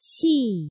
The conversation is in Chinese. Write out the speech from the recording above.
气。